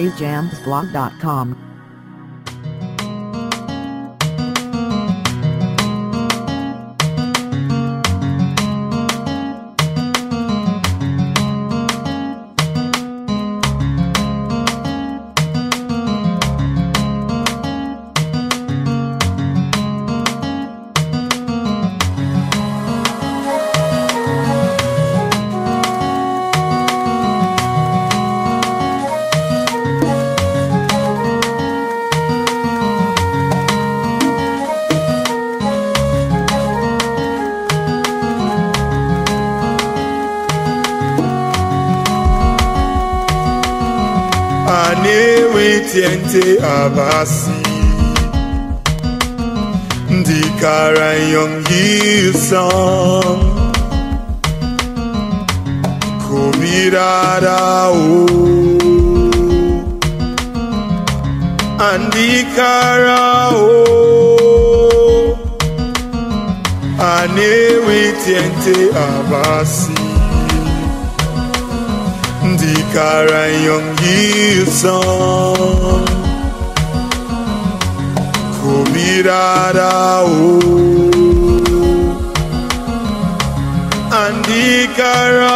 music tiente abasi. Ndikara yongisa kubirara o. Andikara o. Anewi tiente abasi ndikara yongisa kubirara o andikara o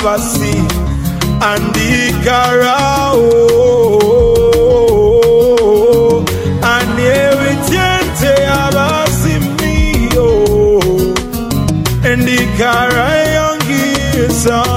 abasi andikara oh, aneritiente abasi mio. Ndikara yongisa kobidara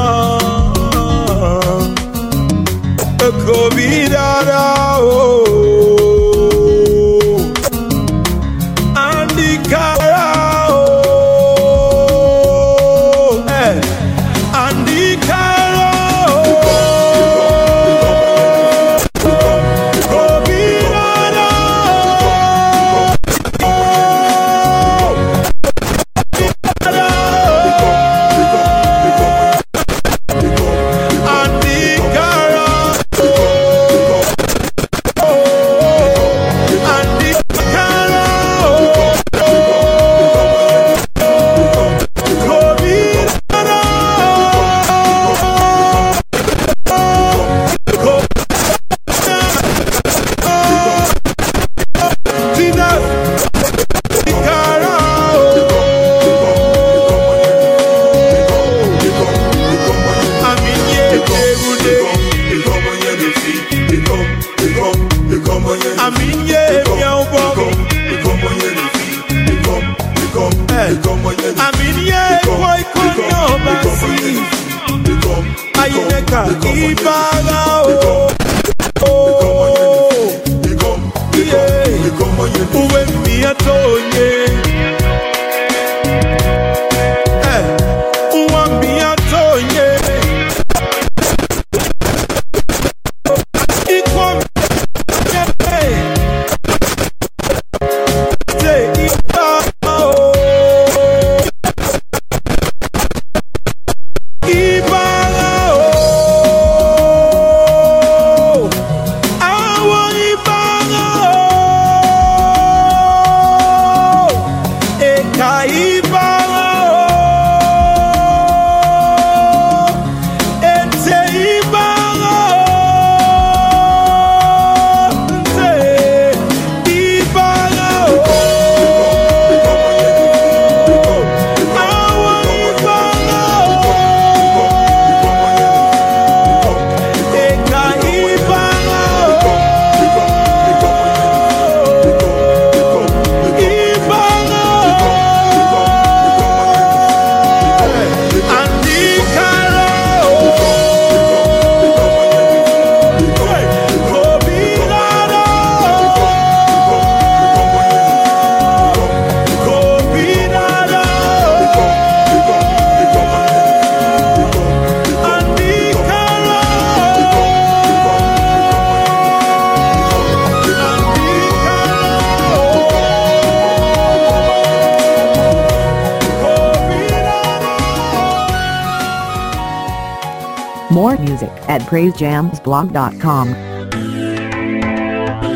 music at praisejamsblog.com.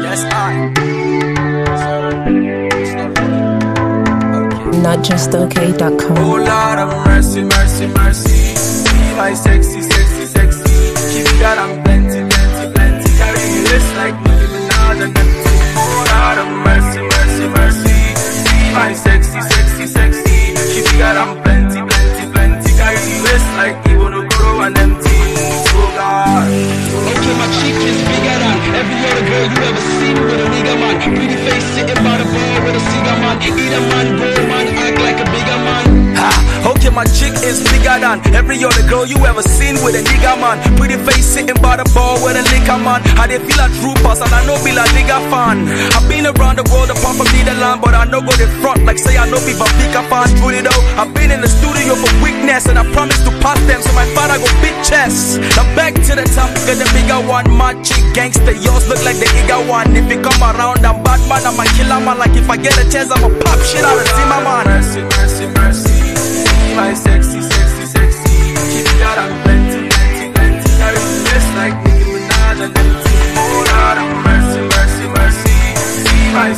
Yes, I. NotJustOK.com. Oh Lord of mercy, mercy, mercy. See my sexy, sexy, sexy. She be that a. Pretty face sitting by the bar with a cigar man. Eat a man, go man, act like a bigger man. Ha, okay, my chick is bigger than every other girl you ever seen with a nigga man. Pretty face sitting by the bar with a liquor man. How they feel like troopers and I know be like nigga fan. I've been around the world apart but I know go the front like say I know be bigger fan. Truly though, I've been in the studio for weakness and I promise to pass them so my father go big chest. Now back to the top, get the bigger one. My chick gangster, yours look like the bigger one. If you come around, I'm bad man, I'm a killer man. Like if I get a chance, I'ma pop shit out of see my man. Mercy, mercy, mercy. My sexy, sexy, sexy. Be that I'm plenty, plenty, plenty. Me just like Nicki Minaj and them. Oh mercy, mercy, mercy. My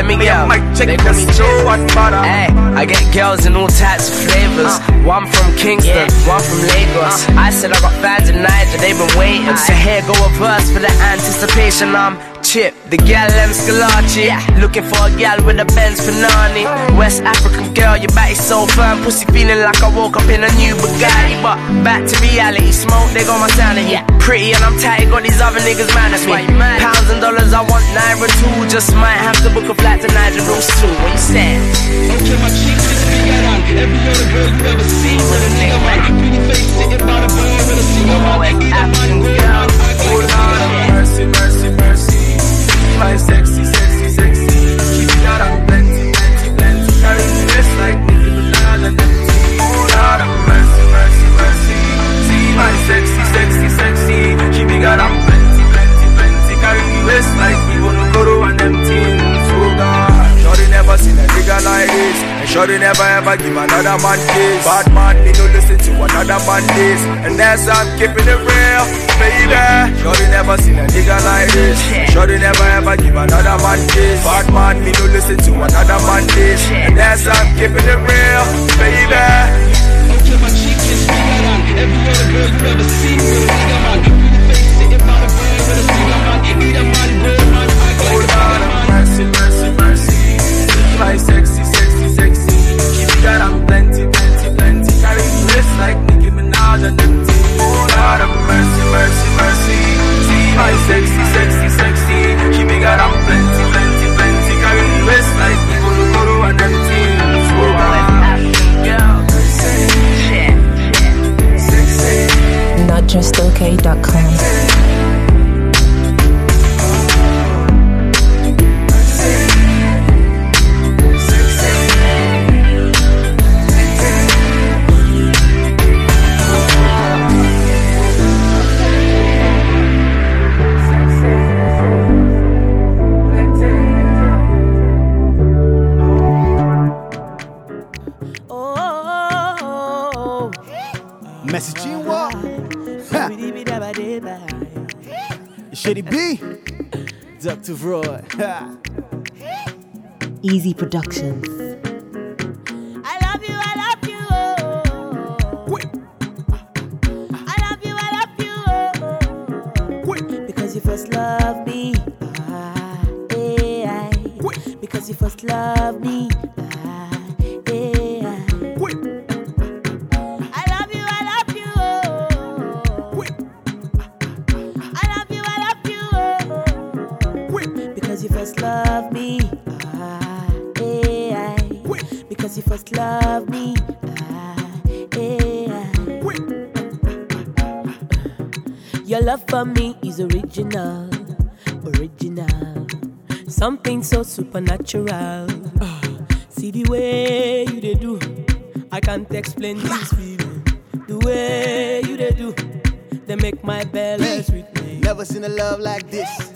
let me go. They call me show Chip. what butter. Hey, I get girls in all types of flavors. One from Kingston, one from Lagos. I said I got fans in Niger, they've been waiting. So here go a verse for the anticipation. I'm Chip, the gal M Scalacci. Looking for a gal with a Benz Panani. West African girl, your is so firm. Pussy feeling like I woke up in a new Bugatti. But back to reality, smoke, they got my sanity. Pretty and I'm tight, got these other niggas mad at me. Pounds and dollars, I want Naira too. Just might have to book a flight to Niger Rules too. What you saying? Okay, my cheek is bigger than every other girl you ever seen with a nigga man. Pretty face sitting by the bar with a cigar man. Eat a man, go man, act Oh like a bigger Lord man. have mercy, mercy, mercy. Sexy, sexy, sexy. Shorty never ever give another man kiss. Bad man, me no listen to another man this. And that's I'm keeping it real, baby. Shorty never seen a nigga like this. Shorty never ever give another man kiss. Bad man, me no listen to another man this. And that's I'm keeping it real, baby. Okay, my cheek is bigger than every other girl you ever seen with a nigga man. Pretty face sitting by the bar with a cigar man. Eat a See Message what? Shitty B. Dr. Roy. Easy Productions. Supernatural. See the way you they do, I can't explain this feeling. The way you they do, they make my belly sweet me. Never seen a love like this.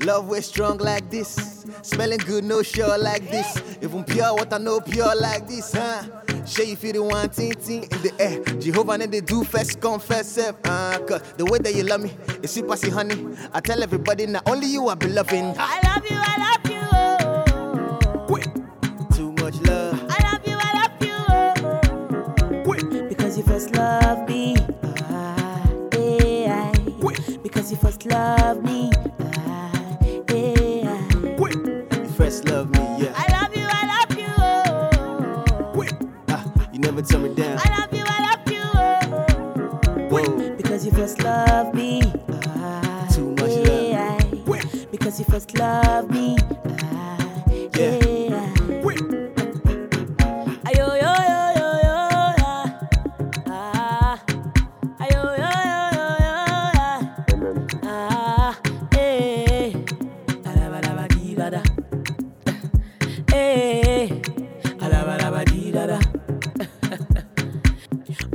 Love way strong like this. Smelling good, no sure like this. Even pure water, no pure like this, huh? Sure you feel the one ting ting in the air. Jehovah and they do first confess self. Uh, cause the way that you love me, it's sweet passy honey. I tell everybody, not only you I be loving. I love you, I love you. Love me. Ah, eh, aye. You first love me, yeah. I love you, I love you. Oh. Ah, you never turn me down. I love you, I love you. Oh. Whoa. Because you first love me. Ah, Too much eh, love. aye. Because you first love me.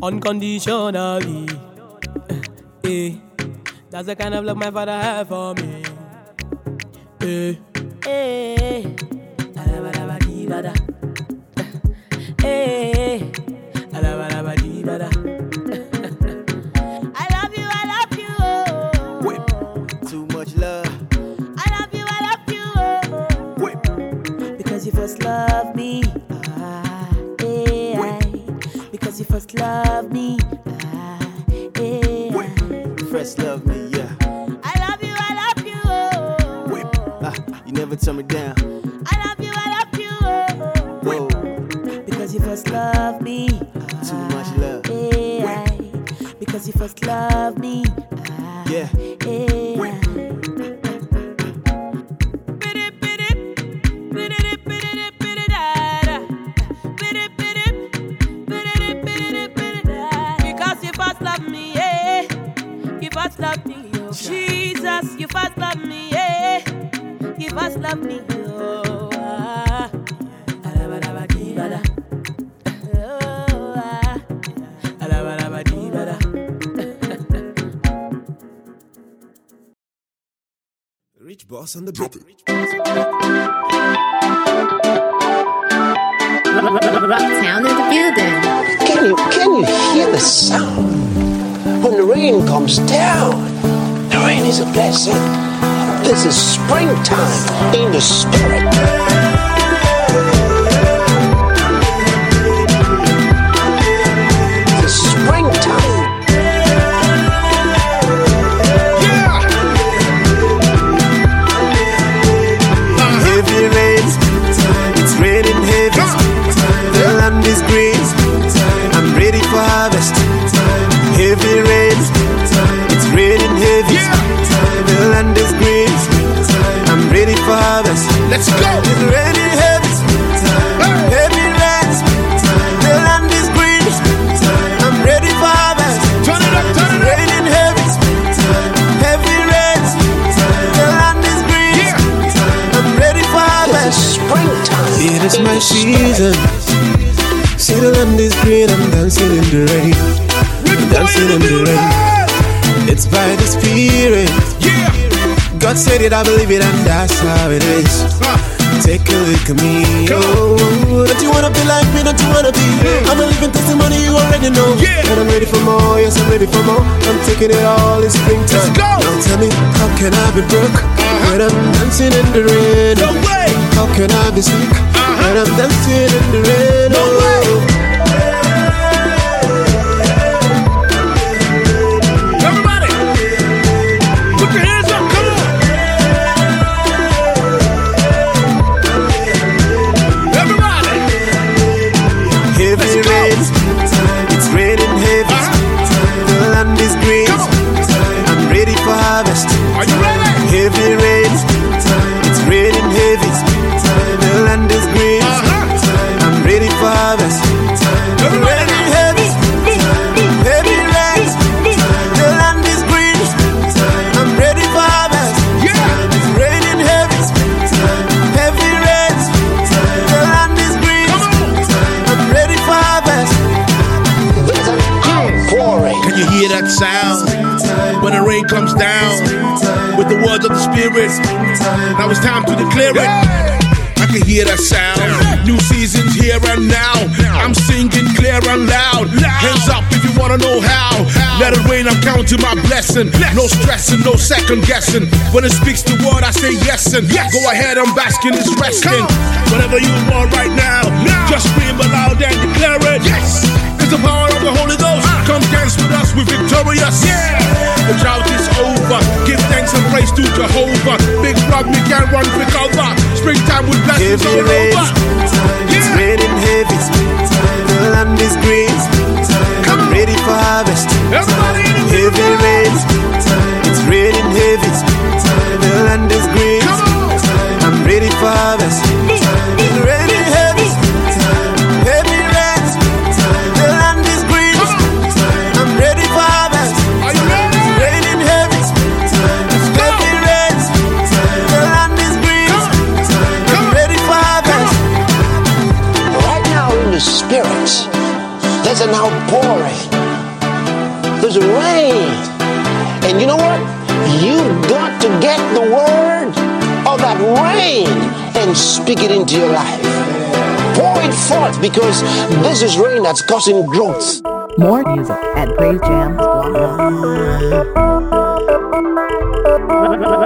Unconditionally. Eh. That's the kind of love my father had for me. Eh. Boss on the beat. Rocktown in the building. Can you can you hear the sound when the rain comes down? The rain is a blessing. This is springtime in the spirit. It, I believe it, and that's how it is. Take a look at me. Oh, don't you wanna be like me? Don't you wanna be? I'm a living testimony, you already know. And I'm ready for more, yes, I'm ready for more. I'm taking it all in springtime. Now tell me, how can I be broke when I'm dancing in the rain? How can I be sick when I'm dancing in the rain? Wanna know how. Let it rain, I'm counting my blessing. No stressing, no second guessing. When it speaks the word, I say yes and go ahead I'm in its resting. Whatever you want right now, just scream aloud and declare it. Yes, it's the power of the Holy Ghost. Uh. Come dance with us, we're victorious. Yeah, the drought is over. Give thanks and praise to Jehovah. Big rock, we can run for cover. Springtime with blessings all over. it's raining heavy. The land is green. Ready for harvest. Heavy rain, it's raining heavy. The land is green. I'm ready for harvest. Heavy. Heavy rain, the land is green. I'm ready for harvest. It's raining heavy. The land is green. I'm ready for harvest. Right now in the spirit, there's an outpouring. There's rain. And you know what? You've got to get the word of that rain and speak it into your life. Pour it forth because this is rain that's causing growth. More music at praisejams.com.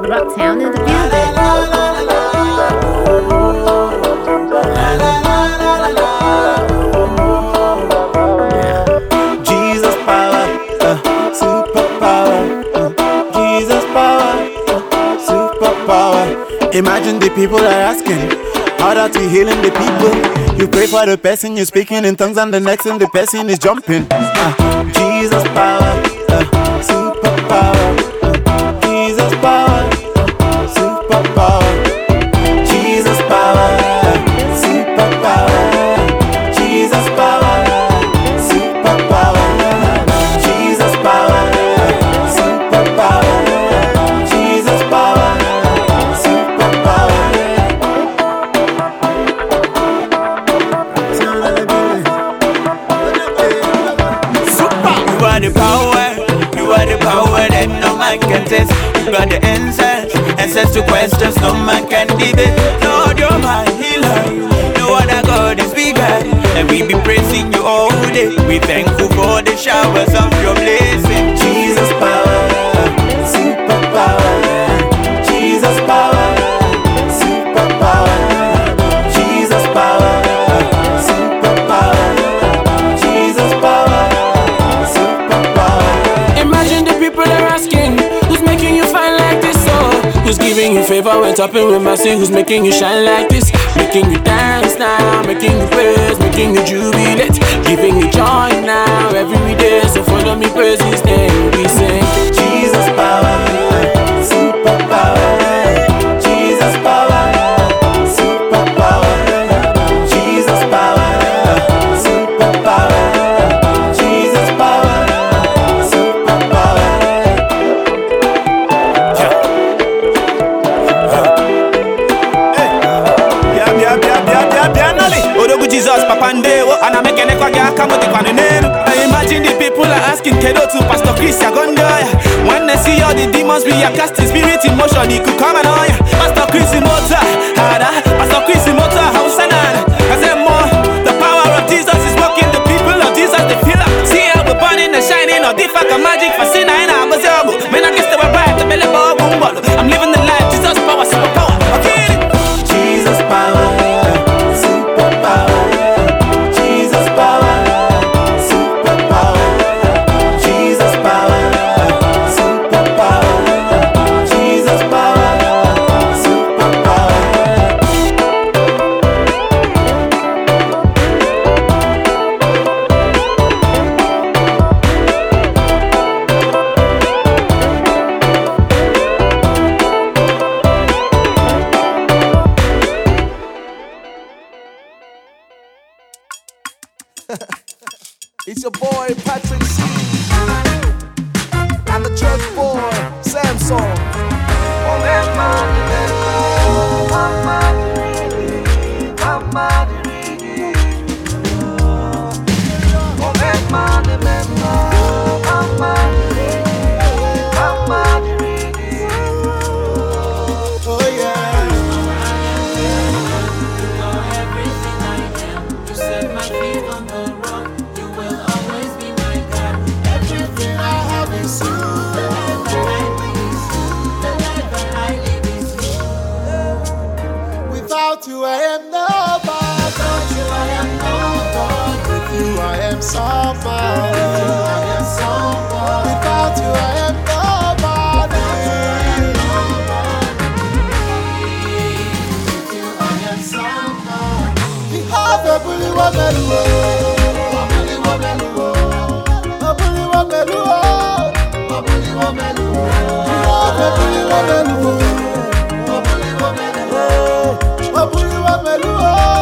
Rocktown in the building. People are asking, how that we healing the people? You pray for the person, you're speaking in tongues, and the next thing the person is jumping. Uh, Jesus power, answers to questions no man can debate. Lord, you're my healer. No other God is bigger. And we be praising you all day. We thankful for the showers of your blessing. Favor when topping with mercy? Who's making you shine like this? Making you dance now, making you praise, making you jubilate, giving you joy now every day. So follow me, praise His name. We sing oh.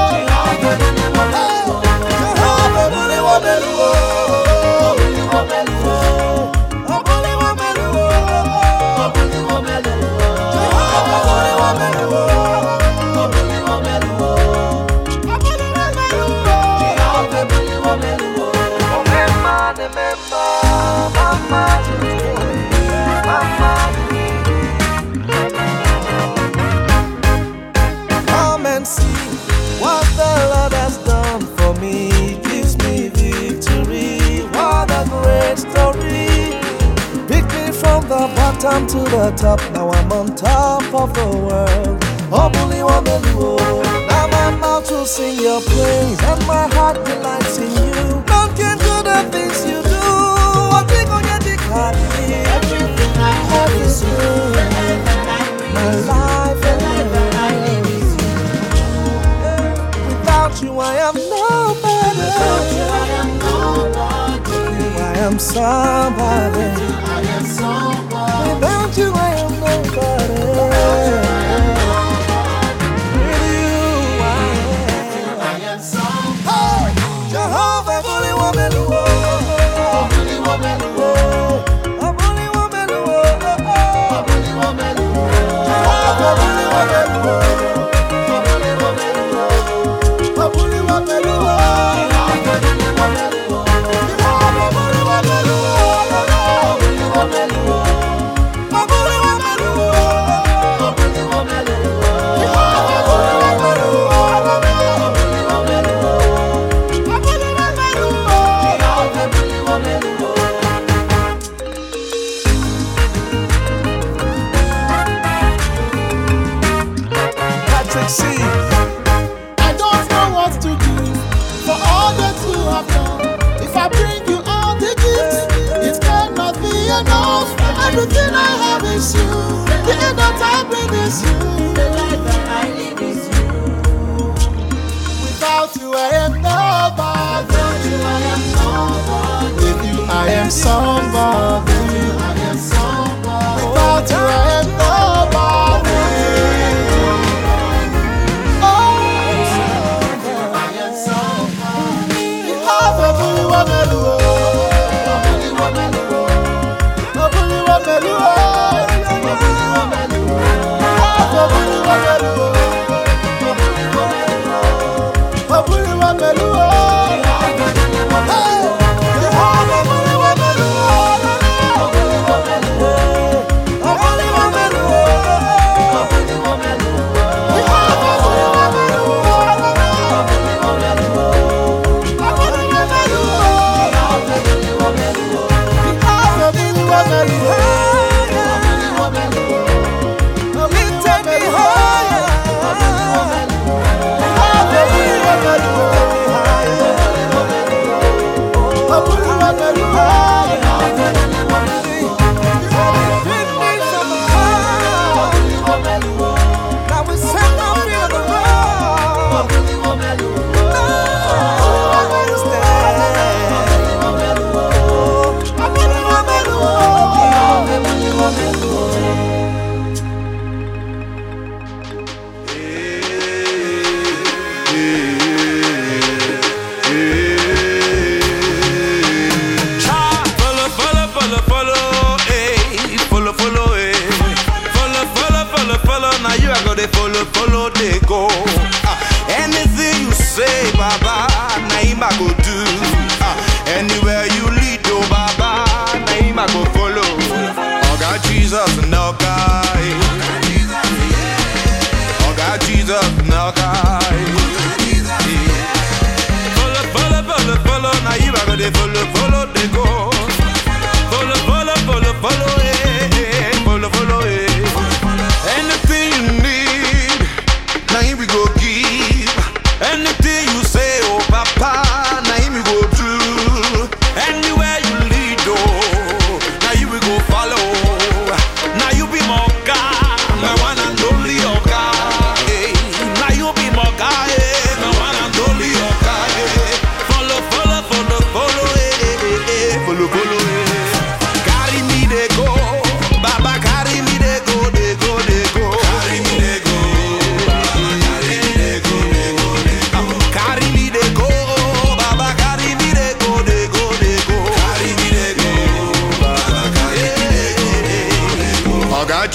the top, now I'm on top of the world. Oh, one day you will. Now I'm out to sing your praise, and my heart delights in you. None can do the things you do. I think on your dick Everything I have is you. My life and life is you. Without you, I am nobody. Without you, I am nobody. I am somebody. Without you, I am nobody.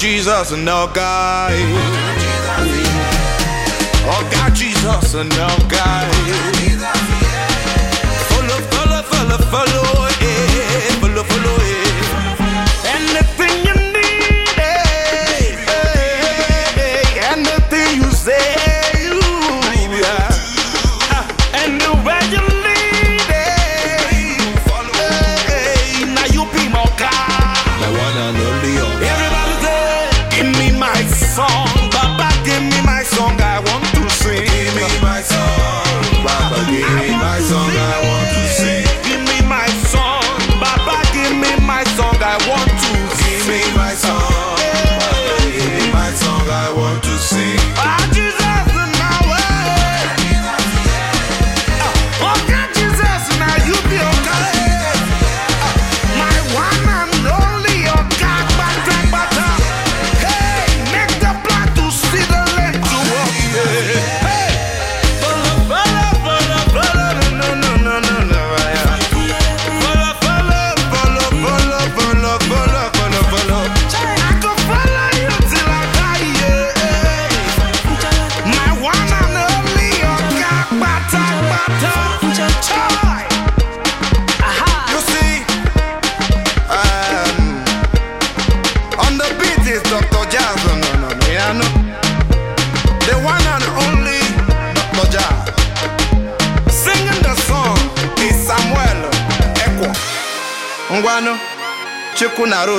Jesus and no guy. Oh, God, Jesus and no guy.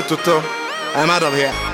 tutto. I'm out of here.